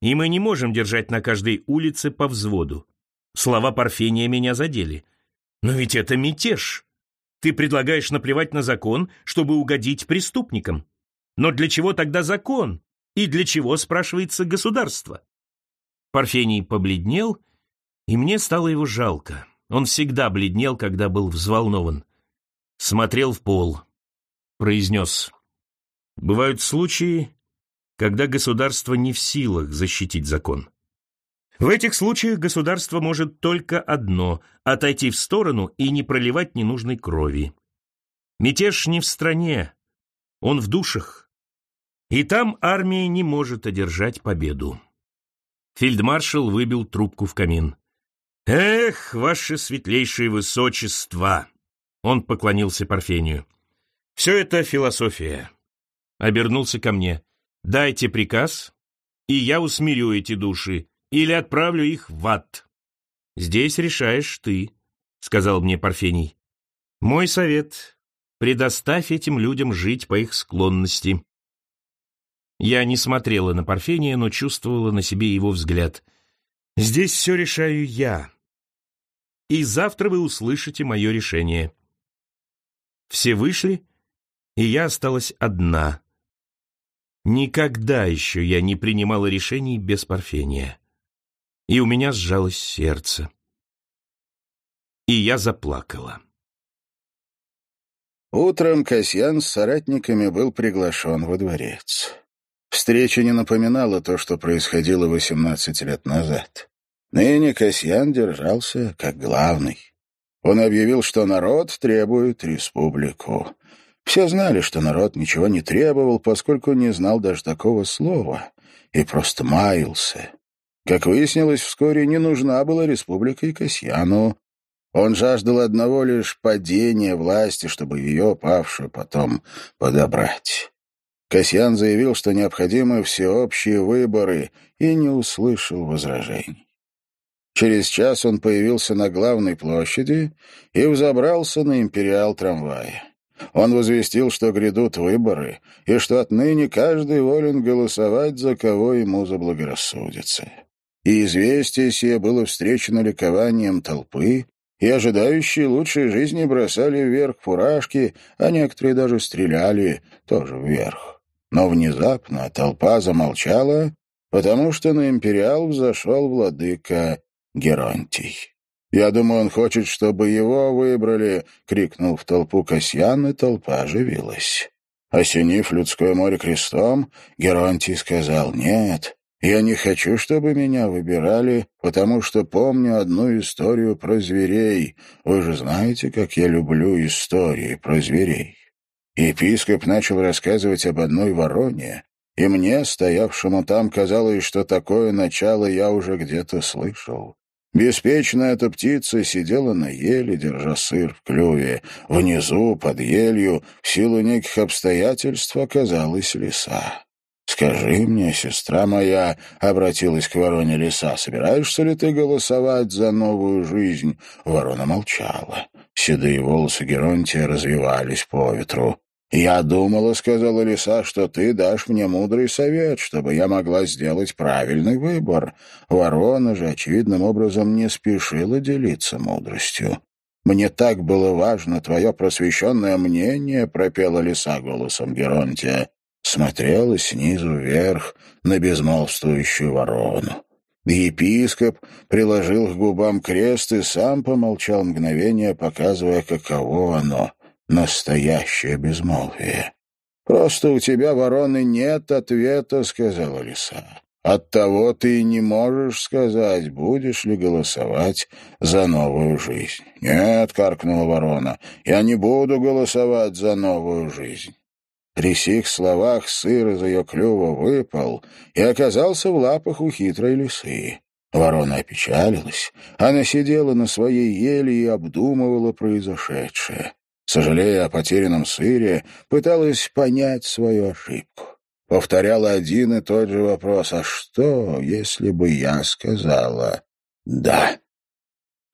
и мы не можем держать на каждой улице по взводу. Слова Парфения меня задели. Но ведь это мятеж. Ты предлагаешь наплевать на закон, чтобы угодить преступникам. Но для чего тогда закон? И для чего, спрашивается, государство?» Парфений побледнел, и мне стало его жалко. Он всегда бледнел, когда был взволнован. Смотрел в пол. Произнес. «Бывают случаи, когда государство не в силах защитить закон. В этих случаях государство может только одно – отойти в сторону и не проливать ненужной крови. Мятеж не в стране, он в душах. И там армия не может одержать победу. Фельдмаршал выбил трубку в камин. «Эх, ваше светлейшее высочество!» Он поклонился Парфению. «Все это философия». Обернулся ко мне. «Дайте приказ, и я усмирю эти души, или отправлю их в ад. Здесь решаешь ты, сказал мне Парфений. Мой совет — предоставь этим людям жить по их склонности. Я не смотрела на Парфения, но чувствовала на себе его взгляд. Здесь все решаю я. И завтра вы услышите мое решение. Все вышли, и я осталась одна. Никогда еще я не принимала решений без Парфения и у меня сжалось сердце. И я заплакала. Утром Касьян с соратниками был приглашен во дворец. Встреча не напоминала то, что происходило 18 лет назад. Ныне Касьян держался как главный. Он объявил, что народ требует республику. Все знали, что народ ничего не требовал, поскольку не знал даже такого слова, и просто маялся. Как выяснилось, вскоре не нужна была республика и Касьяну. Он жаждал одного лишь падения власти, чтобы ее, павшую, потом подобрать. Касьян заявил, что необходимы всеобщие выборы, и не услышал возражений. Через час он появился на главной площади и взобрался на империал трамвая. Он возвестил, что грядут выборы, и что отныне каждый волен голосовать за кого ему заблагорассудится и известие сие было встречено ликованием толпы, и ожидающие лучшей жизни бросали вверх фуражки, а некоторые даже стреляли тоже вверх. Но внезапно толпа замолчала, потому что на империал взошел владыка Геронтий. «Я думаю, он хочет, чтобы его выбрали!» — крикнул в толпу Касьян, и толпа оживилась. Осенив людское море крестом, Геронтий сказал «Нет, я не хочу, чтобы меня выбирали, потому что помню одну историю про зверей. Вы же знаете, как я люблю истории про зверей. Епископ начал рассказывать об одной вороне, и мне, стоявшему там, казалось, что такое начало я уже где-то слышал. Беспечная эта птица сидела на еле, держа сыр в клюве. Внизу, под елью, в силу неких обстоятельств оказалась лиса. «Скажи мне, сестра моя», — обратилась к вороне лиса, «собираешься ли ты голосовать за новую жизнь?» Ворона молчала. Седые волосы Геронтия развивались по ветру. «Я думала, — сказала лиса, — что ты дашь мне мудрый совет, чтобы я могла сделать правильный выбор. Ворона же, очевидным образом, не спешила делиться мудростью. «Мне так было важно твое просвещенное мнение», — пропела лиса голосом Геронтия смотрела снизу вверх на безмолвствующую ворону. Епископ приложил к губам крест и сам помолчал мгновение, показывая, каково оно, настоящее безмолвие. «Просто у тебя, вороны, нет ответа», — сказала лиса. «Оттого ты и не можешь сказать, будешь ли голосовать за новую жизнь». «Нет», — каркнула ворона, — «я не буду голосовать за новую жизнь». При сих словах сыр из ее клюва выпал и оказался в лапах у хитрой лисы. Ворона опечалилась. Она сидела на своей еле и обдумывала произошедшее. Сожалея о потерянном сыре, пыталась понять свою ошибку. Повторяла один и тот же вопрос «А что, если бы я сказала «да»?»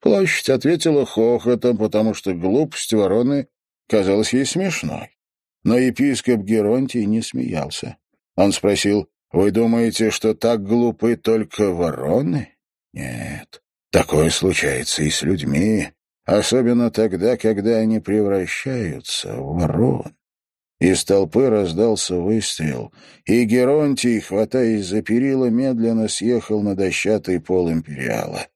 Площадь ответила хохотом, потому что глупость вороны казалась ей смешной. Но епископ Геронтий не смеялся. Он спросил, «Вы думаете, что так глупы только вороны?» «Нет, такое случается и с людьми, особенно тогда, когда они превращаются в ворон». Из толпы раздался выстрел, и Геронтий, хватаясь за перила, медленно съехал на дощатый пол империала.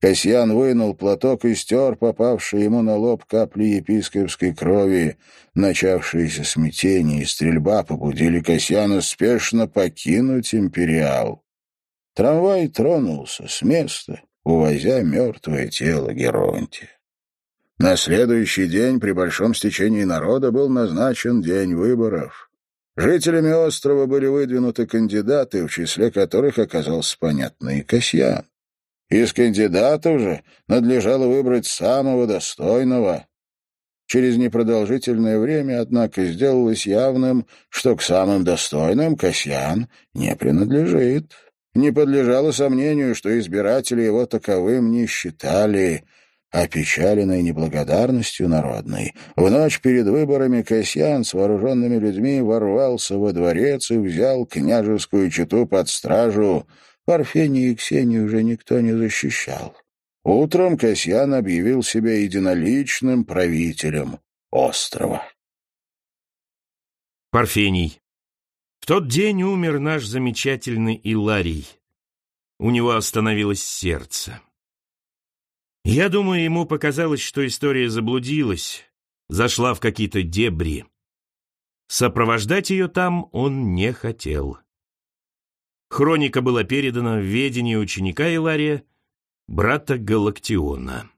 Касьян вынул платок и стер попавшие ему на лоб капли епископской крови. Начавшиеся смятение и стрельба побудили Касьяна спешно покинуть империал. Трамвай тронулся с места, увозя мертвое тело Геронтия. На следующий день при большом стечении народа был назначен день выборов. Жителями острова были выдвинуты кандидаты, в числе которых оказался понятный Касьян. Из кандидатов же надлежало выбрать самого достойного. Через непродолжительное время, однако, сделалось явным, что к самым достойным Касьян не принадлежит. Не подлежало сомнению, что избиратели его таковым не считали — Опечаленный неблагодарностью народной, в ночь перед выборами Касьян с вооруженными людьми ворвался во дворец и взял княжескую чету под стражу. Парфению и Ксению уже никто не защищал. Утром Касьян объявил себя единоличным правителем острова. Парфений. В тот день умер наш замечательный Иларий. У него остановилось сердце. Я думаю, ему показалось, что история заблудилась, зашла в какие-то дебри. Сопровождать ее там он не хотел. Хроника была передана в ведение ученика Илария, брата Галактиона.